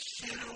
وَبَشِّرْهُم